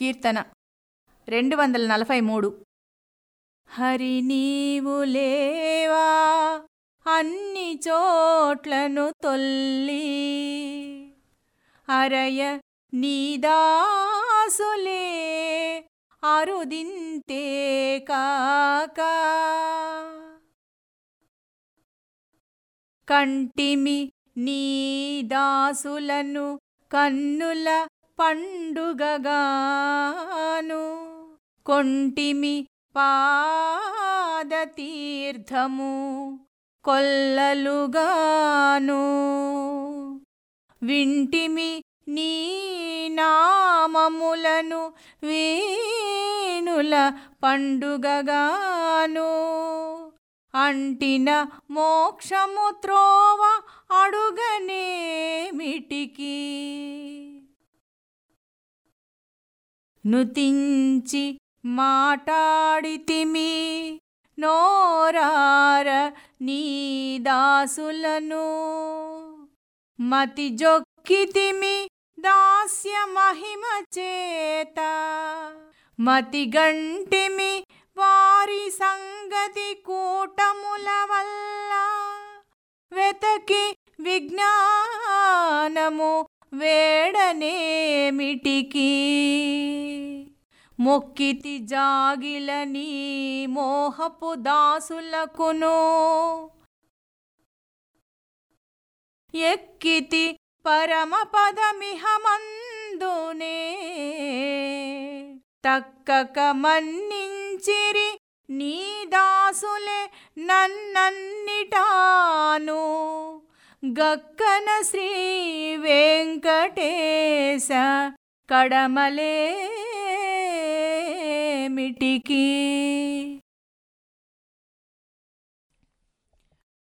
కీర్తన. రెండు వందల నలభై మూడు. హరి నీవు లేవా? అన్ని చోట్లను తొల్లి. అరయ నీదాసులే అరుదింతే కాక. కంటిమి నీదాసులను కన్నుల పండుగగాను కొంటిమి పాదతీర్థము కొల్లలుగాను. వింటిమి నీ నామములను వేణుల పండుగగాను. అంటిన మోక్షము త్రోవ అడుగనేమిటికి? నుతించి మాటాడితిమి. నోరార నీ దాసులను. మతి జొక్కితిమి దాస్య మహిమ చేత. మతి గంటిమి వారి సంగతి కూటముల వల్ల. వెతకి విజ్ఞానము వేడనేమిటికి. మొక్కితి జాగిలని మోహపు దాసులకును. ఎక్కితి పరమ పదమిహమందునే. తక్కక మన్నించిరి నీ దాసులే నన్నన్నిటాను. గక్కన శ్రీ వెంకటేశ కడమలే కడమలేమిటికి